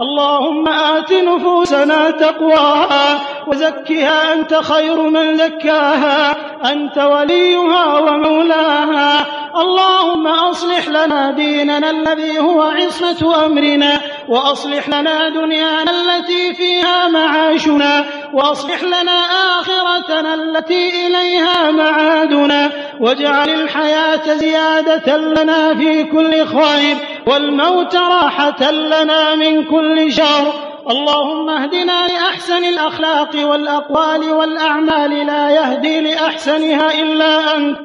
اللهم آت نفوسنا تقواها وزكها أنت خير من زكاها أنت وليها ومولاها. اللهم أصلح لنا ديننا الذي هو عصمة أمرنا وأصلح لنا دنيانا التي فيها معاشنا وأصلح لنا آخرتنا التي إليها معادنا واجعل الحياة زيادة لنا في كل خير. والموت راحة لنا من كل شر. اللهم اهدنا لأحسن الأخلاق والأقوال والأعمال لا يهدي لأحسنها إلا أنت.